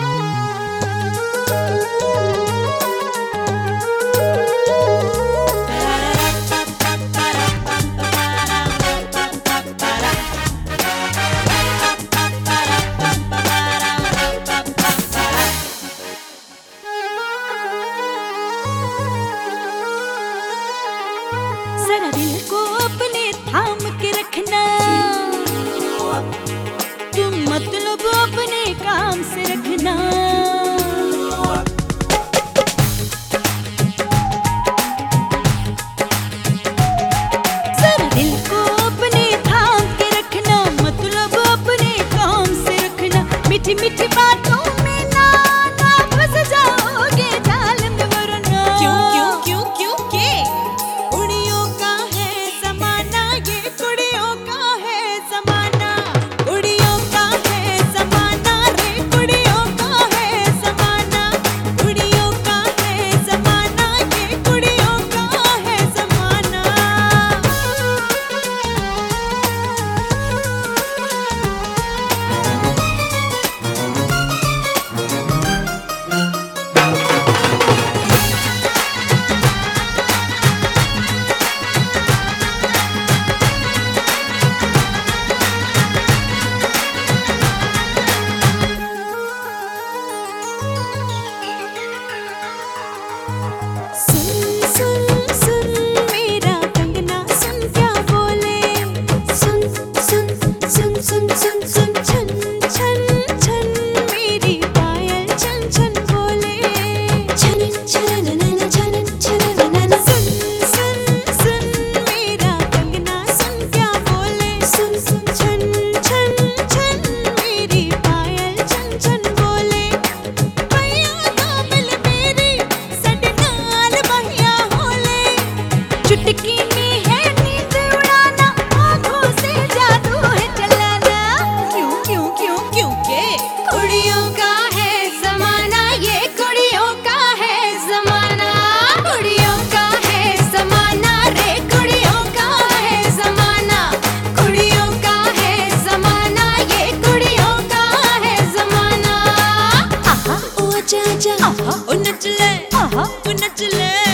Música me to सुन सुन सुन सुन हाँ, हम नचले।